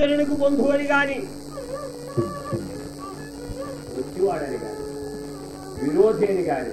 ఇతరులకు బంధువు అని గాని వచ్చివాడని గాని విరోధిని గాని